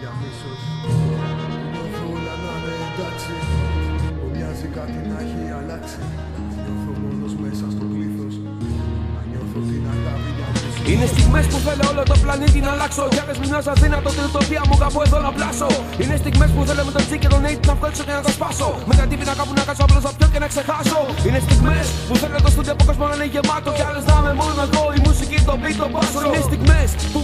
για μίσος. Νιώθω όλα να είναι εντάξει. Μου μοιάζει κάτι να έχει αλλάξει. Νιώθω μόνος μέσα στο πλήθος. Να νιώθω την αγάπη για μίσος. Είναι στιγμές που θέλω όλο το πλανήτη να αλλάξω. Κι άλλες μοιάζω αδύνατο την τοπία μου κάπου εδώ να πλάσω. Είναι στιγμές που θέλω με τον Τζι και τον Νέιτ να βγω και να το σπάσω. Με την τύπη να κάπου να κάτσω απλώς να πιω και να ξεχάσω. Είναι στιγμές που θέλω το στούντιο από κόσμο να είναι γεμάτο Κι άλλες να είμαι μόνο εγώ. Η μουσική το beat το πάσο Είναι στιγμές που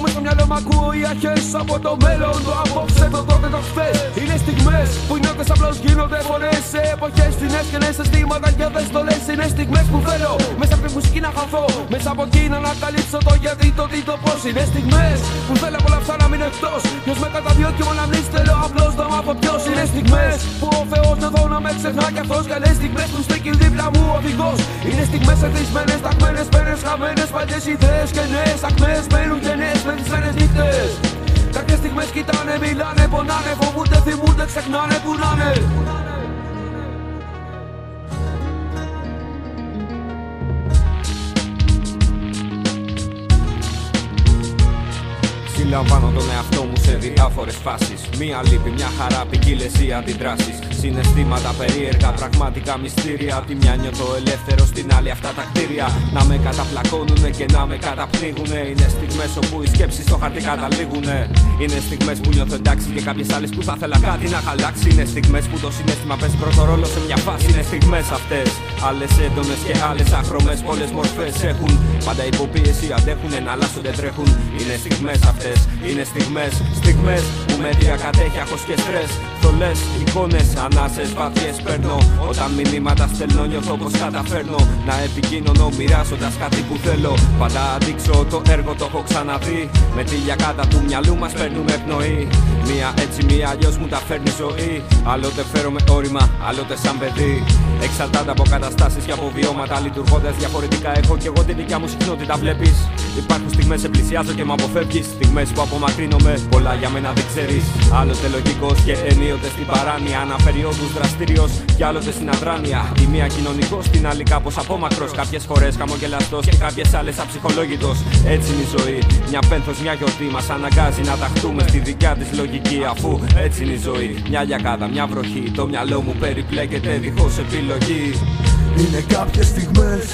με στο μυαλό μου ακούω οι αρχές από το μέλλον Το απόψε το τότε το χθες. Είναι στιγμές που οι νιώτες απλώς γίνονται φορές Σε εποχές φθηνές και νέες αισθήματα και δεν στο λες Είναι στιγμές που θέλω μέσα από τη μουσική να χαθώ Μέσα από εκεί να ανακαλύψω το γιατί, το τι, το πώς. Είναι στιγμές που θέλω από όλα αυτά να μείνω εκτός. Ποιος με καταδιώκει μόνο να μην θέλω απλώς να μάθω ποιος. Είναι στιγμές που ο Θεός εδώ να με ξεχνά κι αυτός. Και άλλες στιγμές που στέκει δίπλα μου ο οδηγός. Είναι στιγμές εθισμένες, ταγμένες, πένες, χαμένες Παλιές ιδέες και νέες ακμές μιλάνε, πονάνε, φοβούνται, θυμούνται, ξεχνάνε, που να είναι. Συλλαμβάνω τον εαυτό μου σε διάφορες φάσεις. Μία λύπη, μια χαρά, ποικίλε οι αντιδράσεις. Συναισθήματα περίεργα, πραγματικά μυστήρια. Τη μια νιώθω ελεύθερο, στην άλλη αυτά τα κτίρια. Να με καταπλακώνουνε και να με καταπνίγουνε. Είναι στιγμές όπου οι σκέψεις στο χαρτί καταλήγουνε. Είναι στιγμές που νιώθω εντάξει και κάποιες άλλες που θα ήθελα κάτι να χαλάξει. Είναι στιγμές που το συνέστημα παίζει πρώτο ρόλο σε μια φάση. Είναι στιγμές αυτές. Άλλες έντονες και άλλες αχρωμέ. Πολλές μορφές έχουν. Πάντα υποπίεση αντέχουν να αλλάσσονται τρέχουν. Είναι στιγμές αυτές. Είναι στιγμές, στιγμές που με διακατέχει άχος και στρες. Θολές, εικόνες, ανάσες, βαθιές παίρνω. Όταν μηνύματα στέλνω νιώθω πως καταφέρνω. Να επικοινωνώ μοιράζοντας κάτι που θέλω. Πάντα αντίξω το έργο το έχω ξαναδεί. Με τη λιακάτα του μυαλού μας παίρνουμε πνοή Μία έτσι μία αλλιώς μου τα φέρνει ζωή. Άλλοτε φέρομαι όρημα, άλλοτε σαν παιδί. Εξαρτάται από καταστάσεις και από βιώματα. Λειτουργώντας διαφορετικά έχω και εγώ τη δικιά μου συχνότητα βλέπεις Υπάρχουν στιγμές σε πλησιάζω και με αποφεύγεις. Στιγμές που απομακρύνομαι, πολλά για μένα δεν ξέρεις. Άλλοτε λογικός και ενίοτε στην παράνοια. Αναπεριόδους δραστήριος και άλλοτε στην αδράνεια. Η μία κοινωνικός, την άλλη κάπως απόμακρος. Κάποιες φορές χαμογελαστός και κάποιες άλλες αψυχολόγητος. Έτσι είναι η ζωή, μια πένθος, μια γιορτή Μας αναγκάζει να ταχτούμε στη δικιά της λογική. Αφού έτσι είναι η ζωή, μια λιακάδα, μια βροχή. Το μυαλό μου περιπλέκεται δίχως επιλογή. Είναι κάποιες στιγμές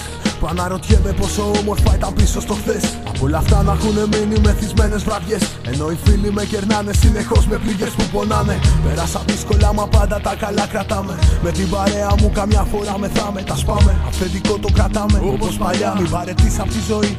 που αναρωτιέμαι πόσο όμορφα ήταν πίσω στο χθες. Από όλα αυτά να έχουν μείνει μεθυσμένε βραδιές. Ενώ οι φίλοι με κερνάνε συνεχώς με πληγές που πονάνε. Πέρασα δύσκολα, μα πάντα τα καλά κρατάμε. Με την παρέα μου καμιά φορά μεθάμε. Τα σπάμε, αυθεντικό το κρατάμε. Όπως παλιά, μην βαρετή από τη ζωή.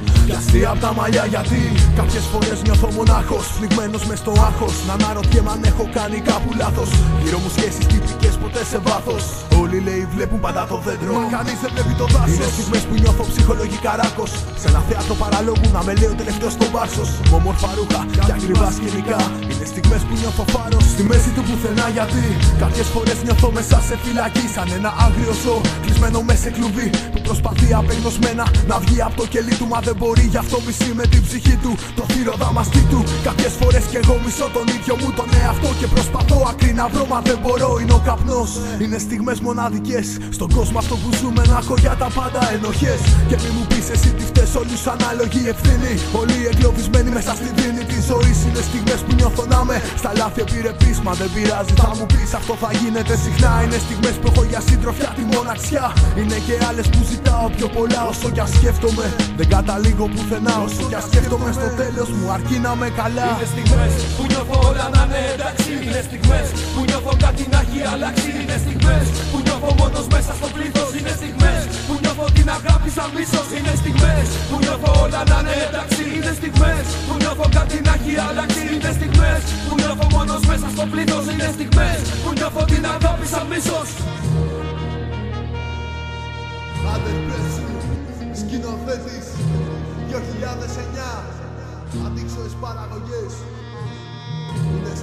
Κι από τα μαλλιά, γιατί κάποιες φορές νιώθω μονάχος. Πνιγμένος μες στο άγχος. Να αναρωτιέμαι αν έχω κάνει κάπου λάθος. Γύρω μου σχέσεις τυπικές ποτέ σε βάθος. Όλοι λέει βλέπουν πάντα το δέντρο. Μα κανείς δεν βλέπει το δάσος. Είναι στιγμές που νιώθω ψυχολογικά ράκος. Σε ένα θέατρο παραλόγου να με λέει ο τελευταίο στο βάρσο. Με όμορφα ρούχα και ακριβά σκηνικά. Είναι στιγμές που νιώθω φάρος. Στη μέση του πουθενά γιατί κάποιες φορές νιώθω μέσα σε φυλακή. Σαν ένα άγριο ζώο κλεισμένο μέσα σε κλουβί. Που προσπαθεί απεγνωσμένα να βγει από το κελί του. Μα δεν μπορεί γι' αυτό μισεί με την ψυχή του. Το θύρο δαμαστή του. Κάποιες φορές κι εγώ μισώ τον ίδιο μου τον εαυτό. Και προσπαθώ άκρη να βρω μα δεν μπορώ. Είναι ο καπνός. Είναι στιγμές μοναδικές. Στον κόσμο αυτό που ζούμε να έχω για τα πάντα ενοχές. Και μη μου πεις εσύ τι φταίς όλους ανάλογη ευθύνη. Όλοι εγκλωβισμένοι μέσα στη δίνη της ζωής Είναι στιγμές που νιώθω να με στα λάθη επιρρεπείς Μα δεν πειράζει θα μου πεις. Αυτό θα γίνεται συχνά Είναι στιγμές που έχω για σύντροφια τη μοναξιά. Είναι και άλλες που ζητάω πιο πολλά όσο κι αν σκέφτομαι. Δεν καταλήγω πουθενά όσο κι αν σκέφτομαι στο τέλος μου αρκεί να με καλά. Είναι στιγμές που νιώθω όλα να είναι εντάξει. Είναι στιγμές που νιώθω κάτι να έχει αλλάξει. Είναι στιγμές που νιώθω σαν μίσος Είναι στιγμές. Που νιώθω όλα να είναι εντάξει Είναι στιγμές. Που νιώθω κάτι να έχει αλλάξει Είναι στιγμές. Που νιώθω μόνος μέσα στο πλήθος Είναι στιγμές. Που νιώθω την αγάπη σαν μίσος Άντερ Πρέσλι, σκηνοθέτης 2009 Αντίξωες παραγωγές. Είναι